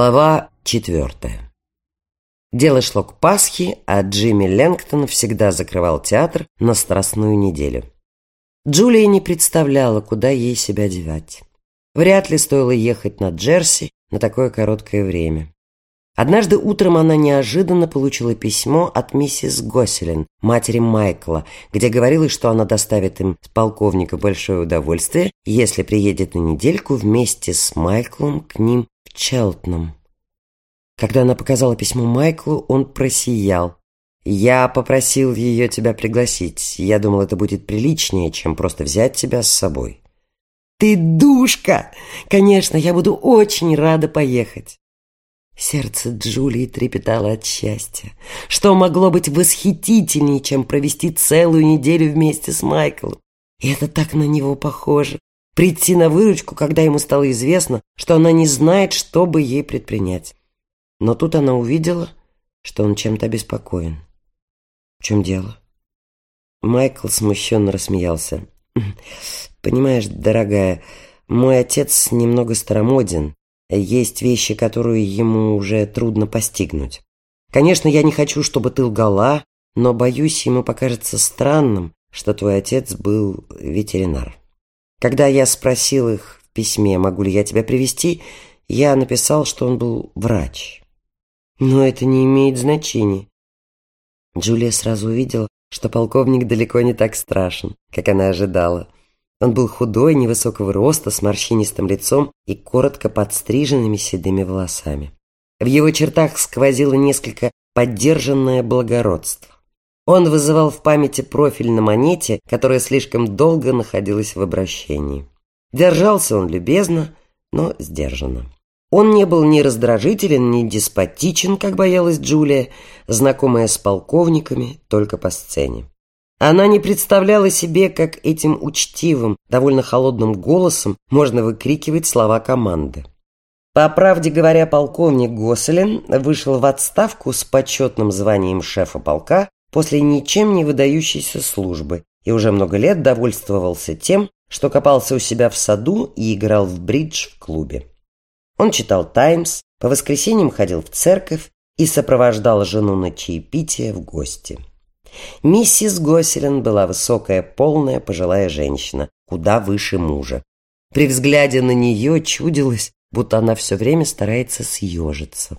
Глава четвертая. Дело шло к Пасхе, а Джимми Лэнгтон всегда закрывал театр на Страстную неделю. Джулия не представляла, куда ей себя девать. Вряд ли стоило ехать на Джерси на такое короткое время. Однажды утром она неожиданно получила письмо от миссис Госселин, матери Майкла, где говорилось, что она доставит им с полковника большое удовольствие, если приедет на недельку вместе с Майклом к ним в Челтном. Когда она показала письмо Майклу, он просиял. «Я попросил ее тебя пригласить. Я думал, это будет приличнее, чем просто взять тебя с собой». «Ты душка! Конечно, я буду очень рада поехать». Сердце Джулии трепетало от счастья. Что могло быть восхитительнее, чем провести целую неделю вместе с Майклом? И это так на него похоже. Прийти на выручку, когда ему стало известно, что она не знает, что бы ей предпринять. Но тут она увидела, что он чем-то обеспокоен. В чем дело? Майкл смущенно рассмеялся. «Понимаешь, дорогая, мой отец немного старомоден. Есть вещи, которые ему уже трудно постигнуть. Конечно, я не хочу, чтобы ты лгала, но, боюсь, ему покажется странным, что твой отец был ветеринар. Когда я спросил их в письме, могу ли я тебя привести, я написал, что он был врач. Но это не имеет значения. Джулия сразу увидела, что полковник далеко не так страшен, как она ожидала. Он был худой, невысокого роста, с морщинистым лицом и коротко подстриженными седыми волосами. В его чертах сквозило несколько поддержанное благородство. Он вызывал в памяти профиль на монете, которая слишком долго находилась в обращении. Держался он любезно, но сдержанно. Он не был ни раздражителен, ни деспотичен, как боялась Джулия, знакомая с полковниками только по сцене. Она не представляла себе, как этим учтивым, довольно холодным голосом можно выкрикивать слова команды. По правде говоря, полковник Госселин вышел в отставку с почетным званием шефа полка после ничем не выдающейся службы и уже много лет довольствовался тем, что копался у себя в саду и играл в бридж в клубе. Он читал «Таймс», по воскресеньям ходил в церковь и сопровождал жену на чаепитие в гости. Миссис Госселин была высокая, полная, пожилая женщина, куда выше мужа. При взгляде на нее чудилось, будто она все время старается съежиться.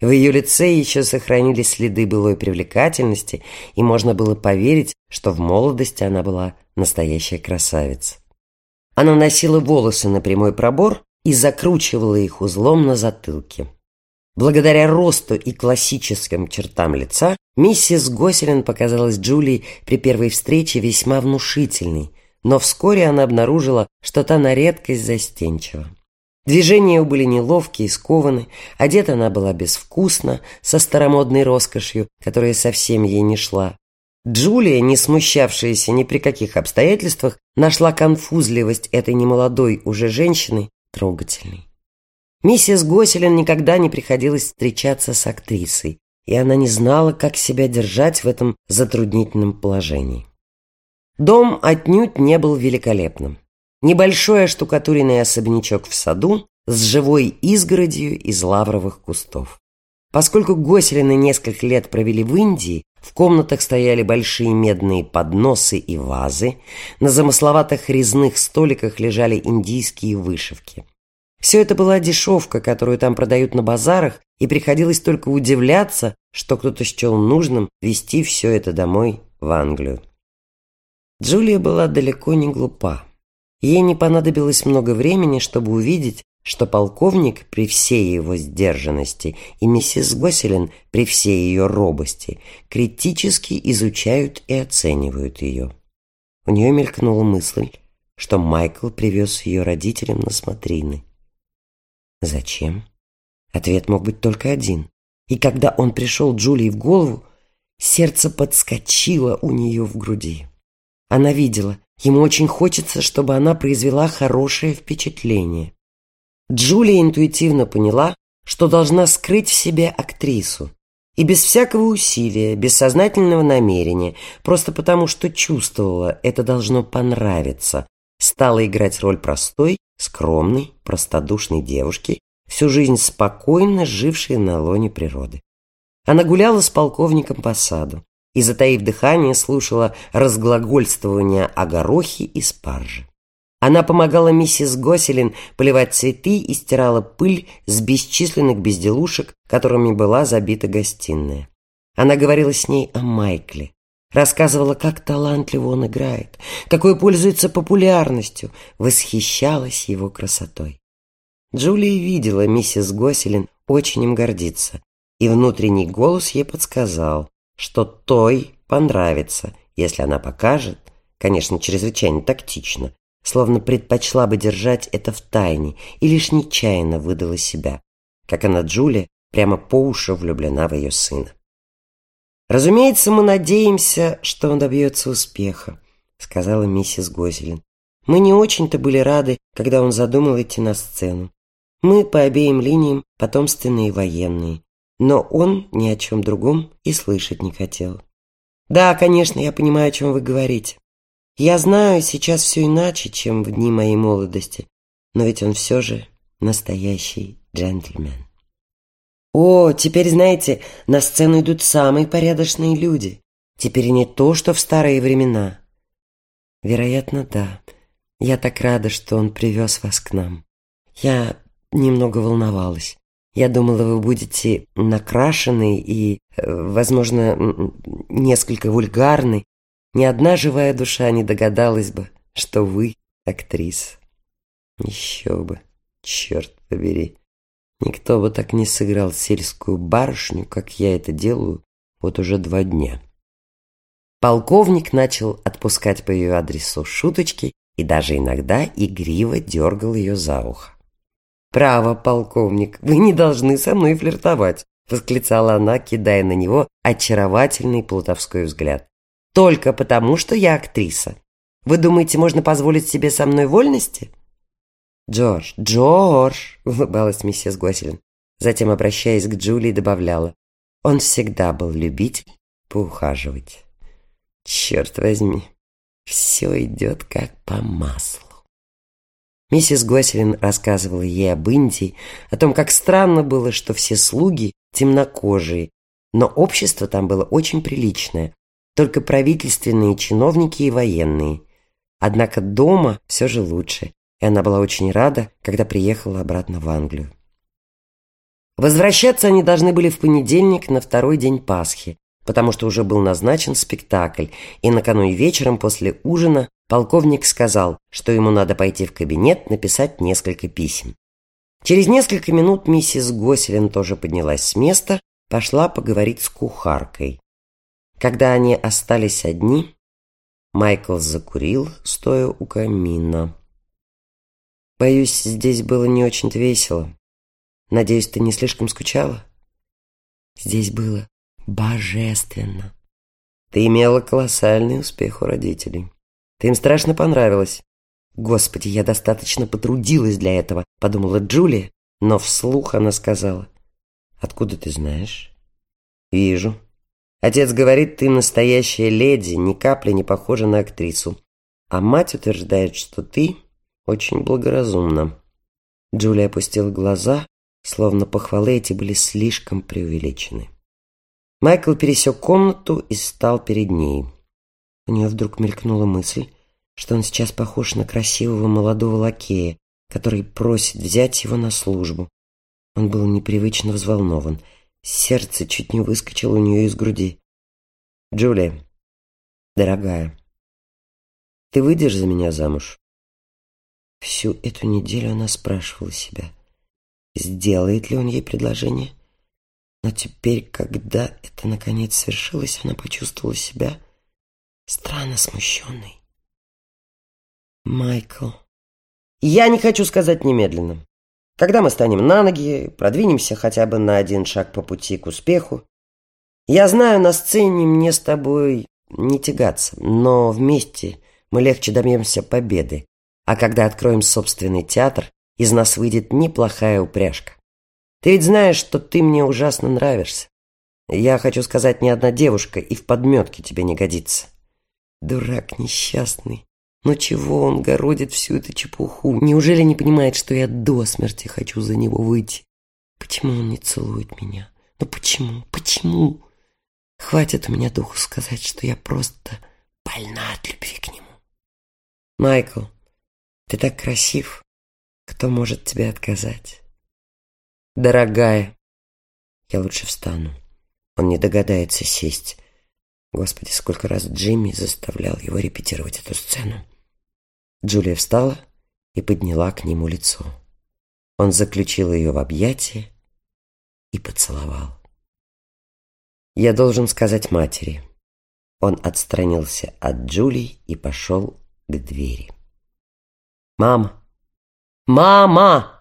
В ее лице еще сохранились следы былой привлекательности, и можно было поверить, что в молодости она была настоящая красавица. Она носила волосы на прямой пробор и закручивала их узлом на затылке. Благодаря росту и классическим чертам лица миссис Госелин показалась Джулии при первой встрече весьма внушительной, но вскоре она обнаружила, что та на редкость застенчива. Движения были неловкие и скованы, одета она была безвкусно, со старомодной роскошью, которая совсем ей не шла. Джулия, не смущавшаяся ни при каких обстоятельствах, нашла конфузливость этой немолодой уже женщины трогательной. Миссис Госелин никогда не приходилось встречаться с актрисой, и она не знала, как себя держать в этом затруднительном положении. Дом отнюдь не был великолепным. Небольшой оштукатуренный особнячок в саду с живой изгородью из лавровых кустов. Поскольку Госелины несколько лет провели в Индии, в комнатах стояли большие медные подносы и вазы, на замысловатых резных столиках лежали индийские вышивки. Все это была дешевка, которую там продают на базарах, и приходилось только удивляться, что кто-то счел нужным везти все это домой в Англию. Джулия была далеко не глупа. Ей не понадобилось много времени, чтобы увидеть, что полковник при всей его сдержанности и миссис Госелин при всей ее робости критически изучают и оценивают ее. У нее мелькнула мысль, что Майкл привез ее родителям на смотрины. Зачем? Ответ мог быть только один. И когда он пришел Джулии в голову, сердце подскочило у нее в груди. Она видела, ему очень хочется, чтобы она произвела хорошее впечатление. Джулия интуитивно поняла, что должна скрыть в себе актрису. И без всякого усилия, без сознательного намерения, просто потому что чувствовала, это должно понравиться, стала играть роль простой, скромной, простодушной девушки, всю жизнь спокойно жившей на лоне природы. Она гуляла с полковником по саду и, затаив дыхание, слушала разглагольствования о горохе и спарже. Она помогала миссис Госелин поливать цветы и стирала пыль с бесчисленных безделушек, которыми была забита гостиная. Она говорила с ней о Майкле, рассказывала, как талантливо он играет, какой пользуется популярностью, восхищалась его красотой. Джулия видела миссис Госелин очень им гордиться, и внутренний голос ей подсказал, что той понравится, если она покажет, конечно, чрезвычайно тактично, словно предпочла бы держать это в тайне и лишь нечаянно выдала себя, как она, Джулия, прямо по уши влюблена в ее сына. «Разумеется, мы надеемся, что он добьется успеха», — сказала миссис Гозелин. «Мы не очень-то были рады, когда он задумал идти на сцену. Мы по обеим линиям потомственные военные, но он ни о чем другом и слышать не хотел. Да, конечно, я понимаю, о чем вы говорите. Я знаю, сейчас все иначе, чем в дни моей молодости, но ведь он все же настоящий джентльмен. О, теперь, знаете, на сцену идут самые порядочные люди. Теперь не то, что в старые времена. Вероятно, да. Я так рада, что он привез вас к нам. Я немного волновалась. Я думала, вы будете накрашены и, э, возможно, несколько вульгарны, ни одна живая душа не догадалась бы, что вы актриса. Еще бы, черт побери. Никто бы так не сыграл сельскую барышню, как я это делаю вот уже два дня. Полковник начал отпускать по ее адресу шуточки и даже иногда игриво дергал ее за ухо. «Право, полковник, вы не должны со мной флиртовать», восклицала она, кидая на него очаровательный плутовской взгляд только потому, что я актриса. Вы думаете, можно позволить себе со мной вольности?» «Джордж, Джордж!» — улыбалась миссис Госелин. Затем, обращаясь к Джулии, добавляла. «Он всегда был любитель поухаживать. Черт возьми, все идет как по маслу». Миссис Госелин рассказывала ей об Индии, о том, как странно было, что все слуги темнокожие, но общество там было очень приличное, только правительственные чиновники и военные. Однако дома все же лучше, и она была очень рада, когда приехала обратно в Англию. Возвращаться они должны были в понедельник на второй день Пасхи, потому что уже был назначен спектакль, и накануне вечером после ужина полковник сказал, что ему надо пойти в кабинет написать несколько писем. Через несколько минут миссис Госелин тоже поднялась с места, пошла поговорить с кухаркой. Когда они остались одни, Майкл закурил, стоя у камина. «Боюсь, здесь было не очень-то весело. Надеюсь, ты не слишком скучала?» «Здесь было божественно. Ты имела колоссальный успех у родителей. Ты им страшно понравилась. Господи, я достаточно потрудилась для этого», — подумала Джулия, но вслух она сказала. «Откуда ты знаешь?» «Вижу». Отец говорит, ты настоящая леди, ни капли не похожа на актрису. А мать утверждает, что ты очень благоразумна. Джулия опустила глаза, словно похвалы эти были слишком преувеличены. Майкл пересек комнату и стал перед ней. У нее вдруг мелькнула мысль, что он сейчас похож на красивого молодого лакея, который просит взять его на службу. Он был непривычно взволнован – Сердце чуть не выскочило у нее из груди. «Джулия, дорогая, ты выйдешь за меня замуж?» Всю эту неделю она спрашивала себя, сделает ли он ей предложение. Но теперь, когда это наконец свершилось, она почувствовала себя странно смущенной. «Майкл...» «Я не хочу сказать немедленно. Когда мы станем на ноги, продвинемся хотя бы на один шаг по пути к успеху. Я знаю, на сцене мне с тобой не тягаться, но вместе мы легче добьемся победы. А когда откроем собственный театр, из нас выйдет неплохая упряжка. Ты ведь знаешь, что ты мне ужасно нравишься. Я хочу сказать, ни одна девушка и в подметке тебе не годится. Дурак несчастный. Но чего он городит всю эту чепуху? Неужели не понимает, что я до смерти хочу за него выйти? Почему он не целует меня? Ну почему? Почему? Хватит у меня духу сказать, что я просто больна от любви к нему. Майкл, ты так красив. Кто может тебе отказать? Дорогая, я лучше встану. Он не догадается сесть. Господи, сколько раз Джимми заставлял его репетировать эту сцену. Джулия встала и подняла к нему лицо. Он заключил ее в объятия и поцеловал. «Я должен сказать матери». Он отстранился от Джулии и пошел к двери. «Мама! Мама!»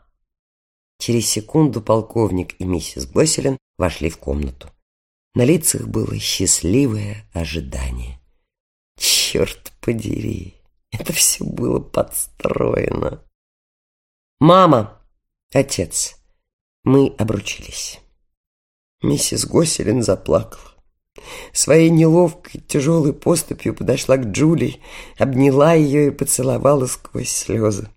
Через секунду полковник и миссис Госселин вошли в комнату. На лицах было счастливое ожидание. «Черт подери! Это все было подстроено!» «Мама! Отец! Мы обручились!» Миссис Госселин заплакала. Своей неловкой, тяжелой поступью подошла к Джулии, обняла ее и поцеловала сквозь слезы.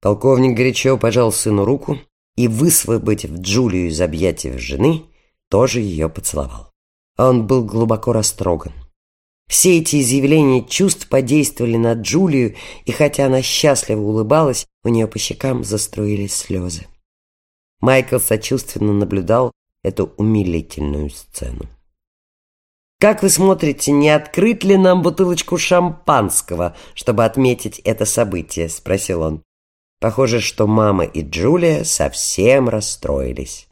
Полковник горячо пожал сыну руку и, высвободив Джулию из объятий жены, тоже ее поцеловал. Он был глубоко растроган. Все эти изъявления чувств подействовали на Джулию, и хотя она счастливо улыбалась, у нее по щекам заструились слезы. Майкл сочувственно наблюдал эту умилительную сцену. «Как вы смотрите, не открыть ли нам бутылочку шампанского, чтобы отметить это событие?» – спросил он. Похоже, что мама и Джулия совсем расстроились.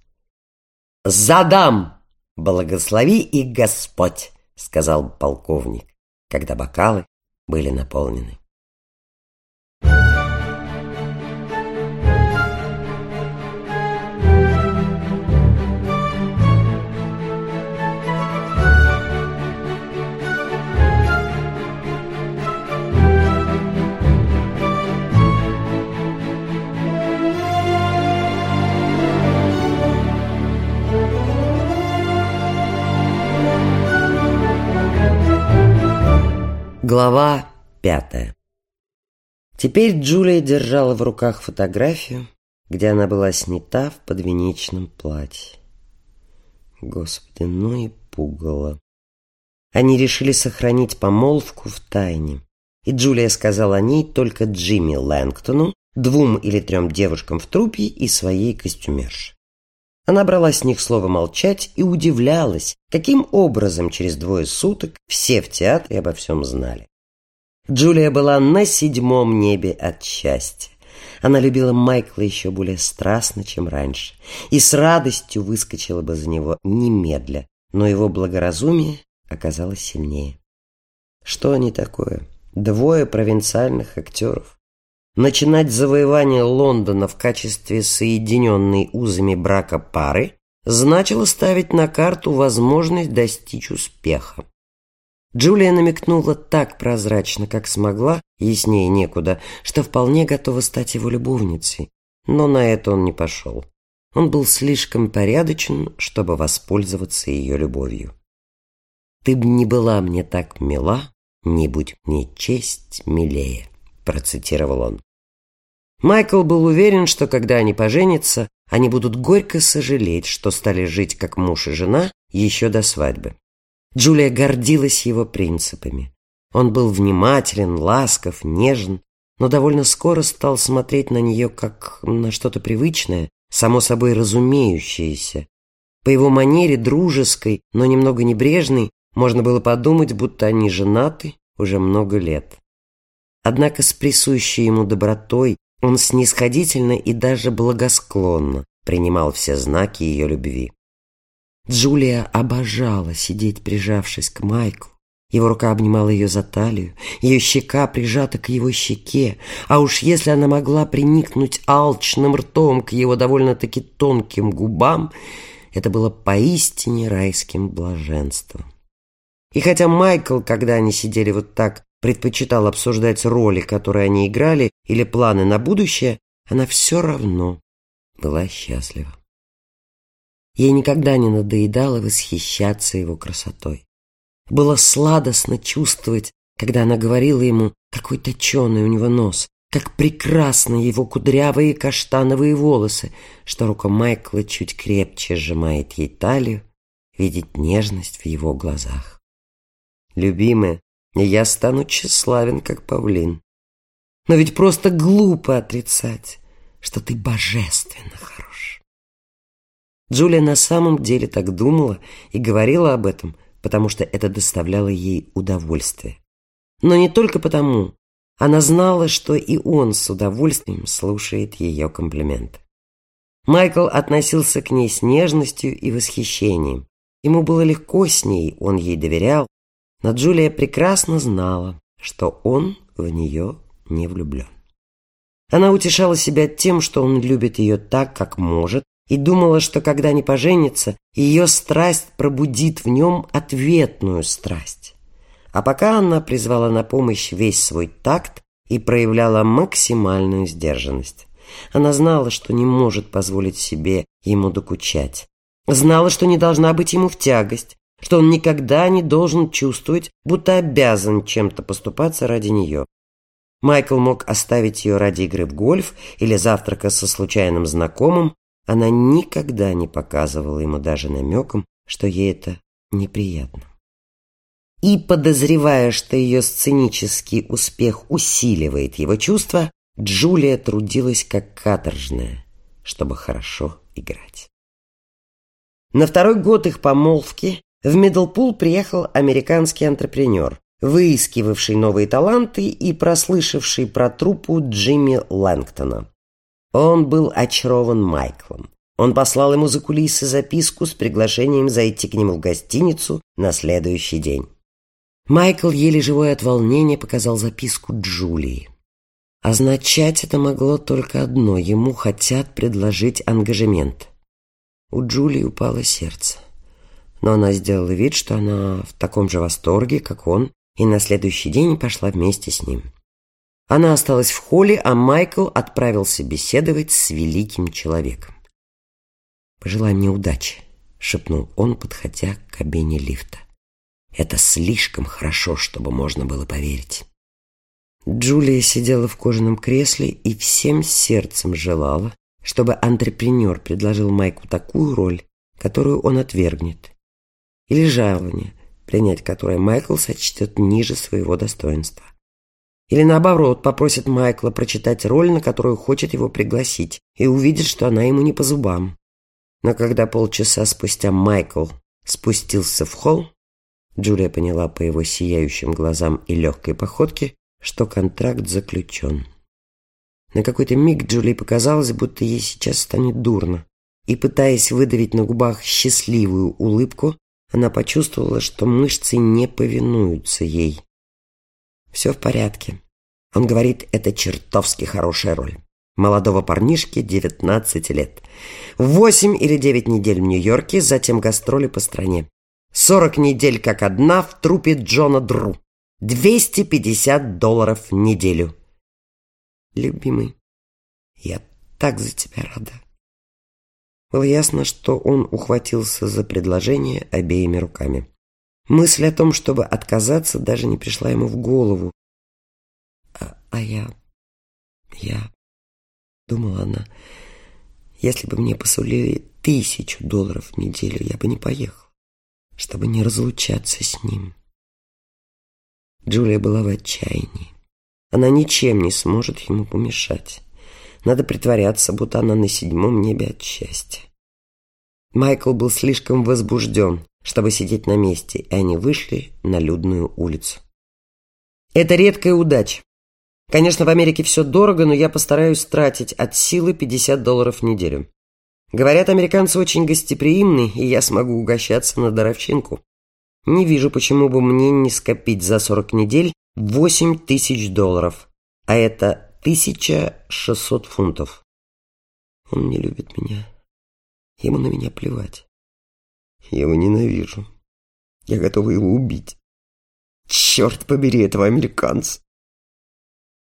«Задам! Благослови и Господь!» – сказал полковник, когда бокалы были наполнены. Глава пятая Теперь Джулия держала в руках фотографию, где она была снята в подвенечном платье. Господи, ну и пугало. Они решили сохранить помолвку в тайне, и Джулия сказала о ней только Джимми Лэнгтону, двум или трем девушкам в трупе и своей костюмерше. Она брала с них слово молчать и удивлялась, каким образом через двое суток все в театре обо всем знали. Джулия была на седьмом небе от счастья. Она любила Майкла еще более страстно, чем раньше, и с радостью выскочила бы за него немедля, но его благоразумие оказалось сильнее. Что они такое? Двое провинциальных актеров. Начинать завоевание Лондона в качестве соединенной узами брака пары значило ставить на карту возможность достичь успеха. Джулия намекнула так прозрачно, как смогла, яснее некуда, что вполне готова стать его любовницей, но на это он не пошел. Он был слишком порядочен, чтобы воспользоваться ее любовью. «Ты б не была мне так мила, не будь мне честь милее», процитировал он. Майкл был уверен, что когда они поженятся, они будут горько сожалеть, что стали жить как муж и жена еще до свадьбы. Джулия гордилась его принципами. Он был внимателен, ласков, нежен, но довольно скоро стал смотреть на нее как на что-то привычное, само собой разумеющееся. По его манере дружеской, но немного небрежной, можно было подумать, будто они женаты уже много лет. Однако с присущей ему добротой он снисходительно и даже благосклонно принимал все знаки ее любви. Джулия обожала сидеть, прижавшись к Майклу. Его рука обнимала ее за талию, ее щека прижата к его щеке, а уж если она могла приникнуть алчным ртом к его довольно-таки тонким губам, это было поистине райским блаженством. И хотя Майкл, когда они сидели вот так, предпочитал обсуждать роли, которые они играли, или планы на будущее, она все равно была счастлива. Ей никогда не надоедало восхищаться его красотой. Было сладостно чувствовать, когда она говорила ему, какой точеный у него нос, как прекрасны его кудрявые каштановые волосы, что рука Майкла чуть крепче сжимает ей талию, видеть нежность в его глазах. «Любимая, я стану тщеславен, как павлин. Но ведь просто глупо отрицать, что ты божественно хорош». Джулия на самом деле так думала и говорила об этом, потому что это доставляло ей удовольствие. Но не только потому. Она знала, что и он с удовольствием слушает ее комплименты. Майкл относился к ней с нежностью и восхищением. Ему было легко с ней, он ей доверял, но Джулия прекрасно знала, что он в нее не влюблен. Она утешала себя тем, что он любит ее так, как может, и думала, что когда они поженятся, ее страсть пробудит в нем ответную страсть. А пока она призвала на помощь весь свой такт и проявляла максимальную сдержанность. Она знала, что не может позволить себе ему докучать. Знала, что не должна быть ему в тягость, что он никогда не должен чувствовать, будто обязан чем-то поступаться ради нее. Майкл мог оставить ее ради игры в гольф или завтрака со случайным знакомым. Она никогда не показывала ему даже намеком, что ей это неприятно. И, подозревая, что ее сценический успех усиливает его чувства, Джулия трудилась как каторжная, чтобы хорошо играть. На второй год их помолвки в Миддлпул приехал американский антрепренер, выискивавший новые таланты и прослышавший про труппу Джимми Лэнгтона. Он был очарован Майклом. Он послал ему за кулисы записку с приглашением зайти к нему в гостиницу на следующий день. Майкл, еле живой от волнения, показал записку Джулии. Означать это могло только одно – ему хотят предложить ангажемент. У Джулии упало сердце. Но она сделала вид, что она в таком же восторге, как он, и на следующий день пошла вместе с ним. Она осталась в холле, а Майкл отправился беседовать с великим человеком. «Пожелай мне удачи», — шепнул он, подходя к кабине лифта. Это слишком хорошо, чтобы можно было поверить. Джулия сидела в кожаном кресле и всем сердцем желала, чтобы антрепренер предложил Майку такую роль, которую он отвергнет, или жалование, принять которое Майкл сочтет ниже своего достоинства. Или наоборот, попросит Майкла прочитать роль, на которую хочет его пригласить, и увидит, что она ему не по зубам. Но когда полчаса спустя Майкл спустился в холл, Джулия поняла по его сияющим глазам и легкой походке, что контракт заключен. На какой-то миг Джулии показалось, будто ей сейчас станет дурно. И, пытаясь выдавить на губах счастливую улыбку, она почувствовала, что мышцы не повинуются ей. Все в порядке. Он говорит, это чертовски хорошая роль. Молодого парнишки 19 лет. Восемь или девять недель в Нью-Йорке, затем гастроли по стране. Сорок недель как одна в трупе Джона Дру. Двести пятьдесят долларов в неделю. Любимый, я так за тебя рада. Было ясно, что он ухватился за предложение обеими руками. Мысль о том, чтобы отказаться, даже не пришла ему в голову. А, а я... я... Думала она, если бы мне посулили тысячу долларов в неделю, я бы не поехал чтобы не разлучаться с ним. Джулия была в отчаянии. Она ничем не сможет ему помешать. Надо притворяться, будто она на седьмом небе от счастья. Майкл был слишком возбужден, чтобы сидеть на месте, и они вышли на людную улицу. Это редкая удача. Конечно, в Америке все дорого, но я постараюсь тратить от силы 50 долларов в неделю. Говорят, американцы очень гостеприимны, и я смогу угощаться на даровчинку. Не вижу, почему бы мне не скопить за 40 недель 8 тысяч долларов, а это 1600 фунтов. Он не любит меня. Ему на меня плевать. Я его ненавижу. Я готова его убить. Черт побери этого американца.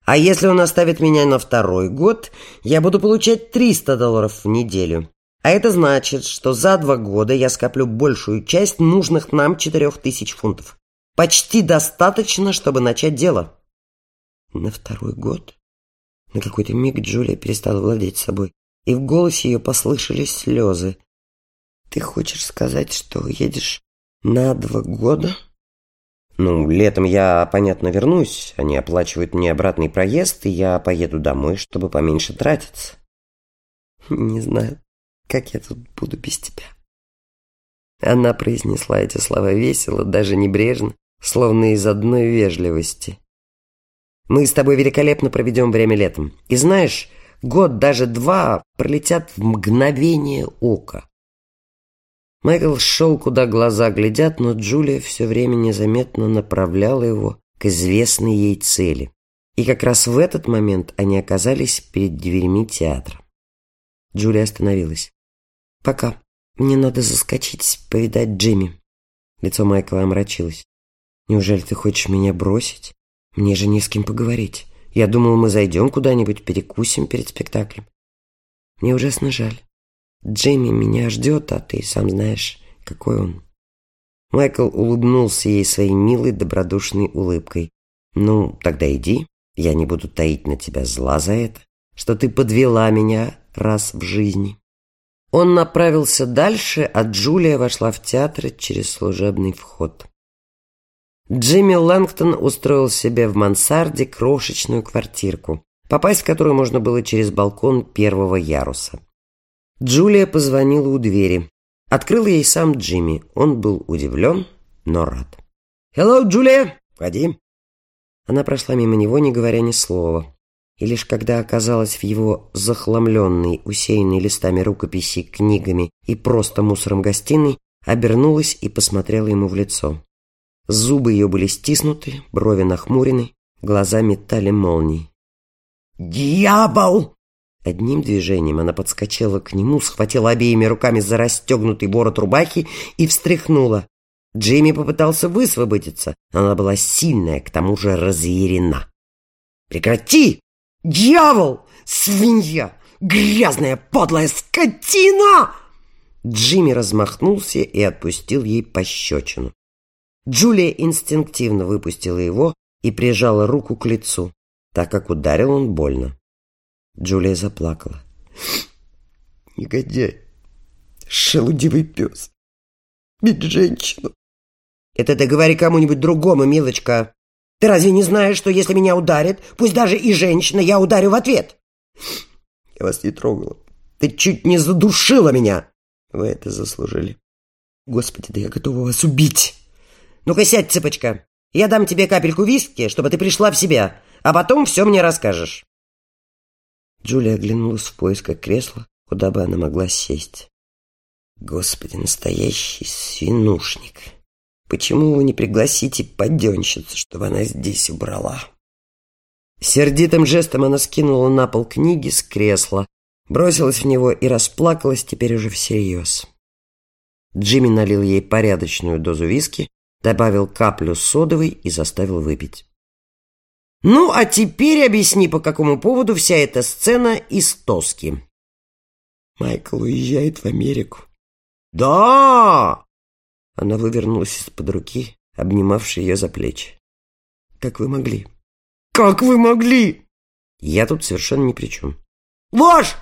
А если он оставит меня на второй год, я буду получать 300 долларов в неделю. А это значит, что за два года я скоплю большую часть нужных нам четырех тысяч фунтов. Почти достаточно, чтобы начать дело. На второй год? На какой-то миг Джулия перестала владеть собой, и в голосе ее послышались слезы. Ты хочешь сказать, что едешь на два года? Ну, летом я, понятно, вернусь. Они оплачивают мне обратный проезд, и я поеду домой, чтобы поменьше тратиться. Не знаю, как я тут буду без тебя. Она произнесла эти слова весело, даже небрежно, словно из одной вежливости. Мы с тобой великолепно проведем время летом. И знаешь, год, даже два, пролетят в мгновение ока. Майкл шел, куда глаза глядят, но Джулия все время незаметно направляла его к известной ей цели. И как раз в этот момент они оказались перед дверьми театра. Джулия остановилась. «Пока. Мне надо заскочить, повидать Джимми». Лицо Майкла омрачилось. «Неужели ты хочешь меня бросить? Мне же не с кем поговорить. Я думал, мы зайдем куда-нибудь, перекусим перед спектаклем». «Мне ужасно жаль. Джейми меня ждет, а ты сам знаешь, какой он». Майкл улыбнулся ей своей милой, добродушной улыбкой. «Ну, тогда иди. Я не буду таить на тебя зла за это, что ты подвела меня раз в жизни». Он направился дальше, а Джулия вошла в театр через служебный вход. Джимми Лэнгтон устроил себе в мансарде крошечную квартирку, попасть в которую можно было через балкон первого яруса. Джулия позвонила у двери. Открыл ей сам Джимми. Он был удивлен, но рад. «Hello, Джулия! Входи!» Она прошла мимо него, не говоря ни слова. И лишь когда оказалась в его захламленной, усеянной листами рукописи, книгами и просто мусором гостиной, обернулась и посмотрела ему в лицо. Зубы ее были стиснуты, брови нахмурены, глаза метали молнии. «Дьявол!» Одним движением она подскочила к нему, схватила обеими руками за расстегнутый ворот рубахи и встряхнула. Джимми попытался высвободиться, она была сильная, к тому же разъярена. «Прекрати! Дьявол! Свинья! Грязная подлая скотина!» Джимми размахнулся и отпустил ей пощечину. Джулия инстинктивно выпустила его и прижала руку к лицу, так как ударил он больно. Джулия заплакала. «Негодяй! Шелудивый пес! Бить женщину!» «Это ты говори кому-нибудь другому, милочка! Ты разве не знаешь, что если меня ударят, пусть даже и женщина, я ударю в ответ?» «Я вас не трогала. Ты чуть не задушила меня!» «Вы это заслужили. Господи, да я готова вас убить!» «Ну-ка сядь, цыпочка. Я дам тебе капельку виски, чтобы ты пришла в себя, а потом все мне расскажешь». Джулия оглянулась в поисках кресла, куда бы она могла сесть. Господи, настоящий свинушник. Почему вы не пригласите паденщицу, чтобы она здесь убрала? Сердитым жестом она скинула на пол книги с кресла, бросилась в него и расплакалась теперь уже всерьез. Джимми налил ей порядочную дозу виски, добавил каплю содовой и заставил выпить. Ну, а теперь объясни, по какому поводу вся эта сцена из тоски. Майкл уезжает в Америку. Да! Она вывернулась из-под руки, обнимавшей ее за плечи. Как вы могли? Как вы могли? Я тут совершенно ни при чем. Ложь!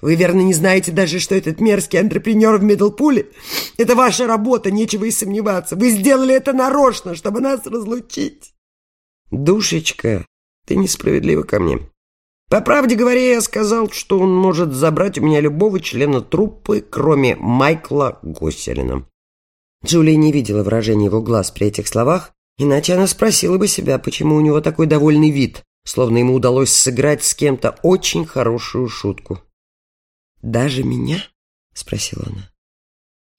Вы, верно, не знаете даже, что этот мерзкий антрепренер в Миддлпуле — это ваша работа, нечего и сомневаться. Вы сделали это нарочно, чтобы нас разлучить. «Душечка, ты несправедлива ко мне». По правде говоря, я сказал, что он может забрать у меня любого члена труппы, кроме Майкла Госселина. Джулия не видела выражения его глаз при этих словах, иначе она спросила бы себя, почему у него такой довольный вид, словно ему удалось сыграть с кем-то очень хорошую шутку. «Даже меня?» — спросила она.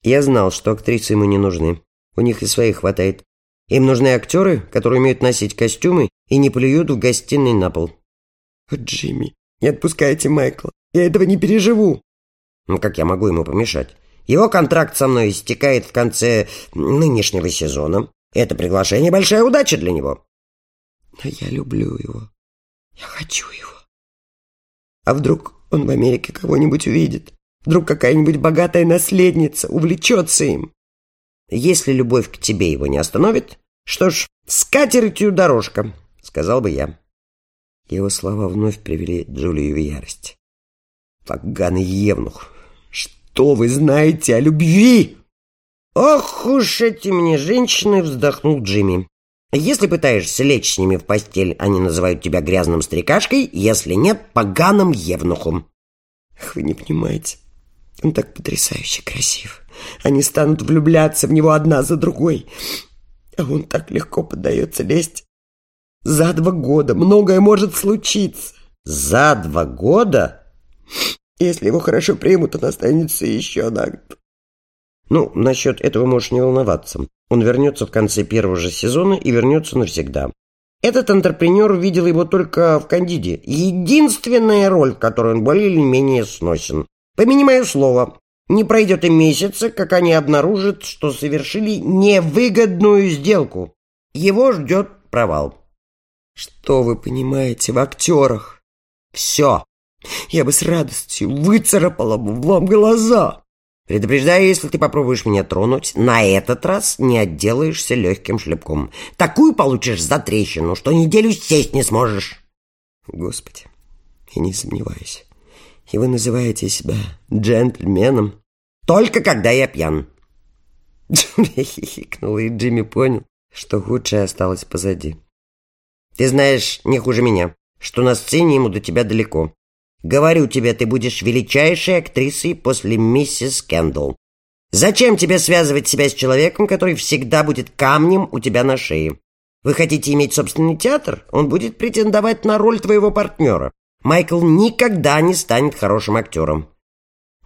Я знал, что актрисы ему не нужны. У них и своих хватает. Им нужны актеры, которые умеют носить костюмы и не плюют в гостиной на пол. Джимми, не отпускайте Майкла. Я этого не переживу. Ну, как я могу ему помешать? Его контракт со мной истекает в конце нынешнего сезона. Это приглашение большая удача для него. Но я люблю его. Я хочу его. А вдруг он в Америке кого-нибудь увидит? Вдруг какая-нибудь богатая наследница увлечется им? Если любовь к тебе его не остановит, Что ж, с катертью дорожка, сказал бы я. Его слова вновь привели Джулию в ярость. Поганый евнух, что вы знаете о любви? Ох уж эти мне женщины, вздохнул Джимми. Если пытаешься лечь с ними в постель, они называют тебя грязным старикашкой, если нет, поганым евнухом. Вы не понимаете, он так потрясающе красив. Они станут влюбляться в него одна за другой. А он так легко поддается лезть. За два года многое может случиться. За два года? Если его хорошо примут, он останется еще на год. Ну, насчет этого можешь не волноваться. Он вернется в конце первого же сезона и вернется навсегда. Этот антрепренер увидел его только в «Кандиде». Единственная роль, в которой он более или менее сносен. Помяни мое слово, не пройдет и месяца, как они обнаружат, что совершили невыгодную сделку. Его ждет провал. Что вы понимаете в актерах? Все. Я бы с радостью выцарапала бы вам глаза. Предупреждаю, если ты попробуешь меня тронуть, на этот раз не отделаешься легким шлепком. Такую получишь за трещину, что неделю сесть не сможешь. Господи, я не сомневаюсь. И вы называете себя джентльменом? Только когда я пьян. Джулия хихикнула, и Джимми понял, что худшее осталось позади. Ты знаешь, не хуже меня, что на сцене ему до тебя далеко. Говорю тебе, ты будешь величайшей актрисой после миссис Кендалл. Зачем тебе связывать себя с человеком, который всегда будет камнем у тебя на шее? Вы хотите иметь собственный театр? Он будет претендовать на роль твоего партнера. Майкл никогда не станет хорошим актером.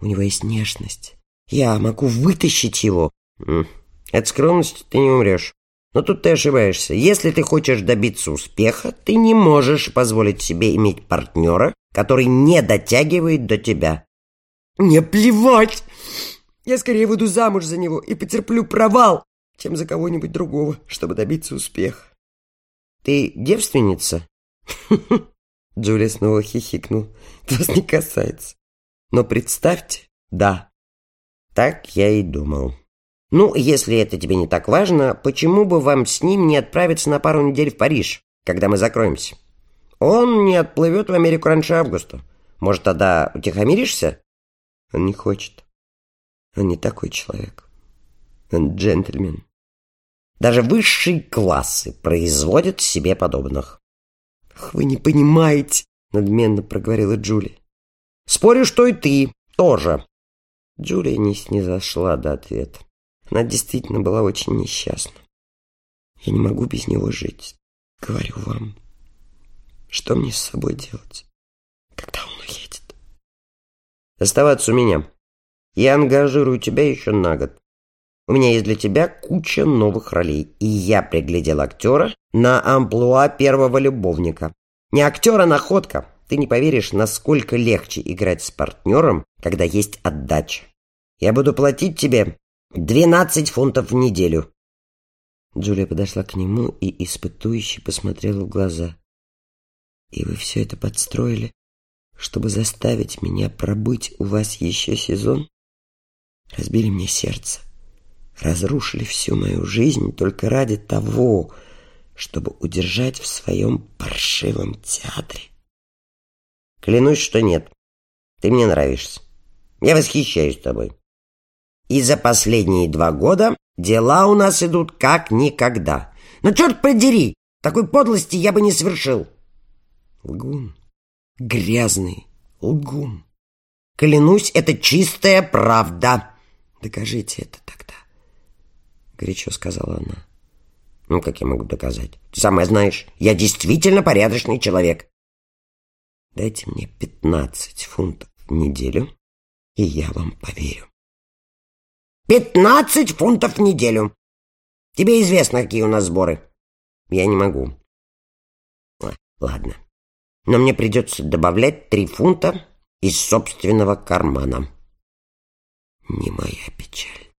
У него есть нежность. Я могу вытащить его. От скромности ты не умрешь. Но тут ты ошибаешься. Если ты хочешь добиться успеха, ты не можешь позволить себе иметь партнера, который не дотягивает до тебя. Мне плевать! Я скорее выйду замуж за него и потерплю провал, чем за кого-нибудь другого, чтобы добиться успеха. Ты девственница? Джулия снова хихикнул. Вас не касается. Но представьте, да. Так я и думал. Ну, если это тебе не так важно, почему бы вам с ним не отправиться на пару недель в Париж, когда мы закроемся? Он не отплывет в Америку раньше августа. Может, тогда утихомиришься? Он не хочет. Он не такой человек. Он джентльмен. Даже высшие классы производят себе подобных. Вы не понимаете, надменно проговорила Джулия. Спорю, что и ты тоже. Джулия не снизошла до ответа. Она действительно была очень несчастна. Я не могу без него жить, говорю вам. Что мне с собой делать, когда он уедет? Оставаться у меня. Я ангажирую тебя еще на год. У меня есть для тебя куча новых ролей, и я приглядел актера на амплуа первого любовника. Не актера, находка. Ты не поверишь, насколько легче играть с партнером, когда есть отдача. Я буду платить тебе 12 фунтов в неделю. Джулия подошла к нему и испытующе посмотрела в глаза. И вы все это подстроили, чтобы заставить меня пробыть у вас еще сезон? Разбили мне сердце, разрушили всю мою жизнь только ради того, чтобы удержать в своем паршивом театре. Клянусь, что нет. Ты мне нравишься. Я восхищаюсь тобой. И за последние два года дела у нас идут как никогда. Но черт подери, такой подлости я бы не совершил. Лгун. Грязный лгун. Клянусь, это чистая правда. Докажите это тогда. Горячо сказала она. Ну, как я могу доказать? Ты сама знаешь, я действительно порядочный человек. Дайте мне пятнадцать фунтов в неделю, и я вам поверю. Пятнадцать фунтов в неделю. Тебе известно, какие у нас сборы. Я не могу. Ладно но мне придется добавлять три фунта из собственного кармана. Не моя печаль.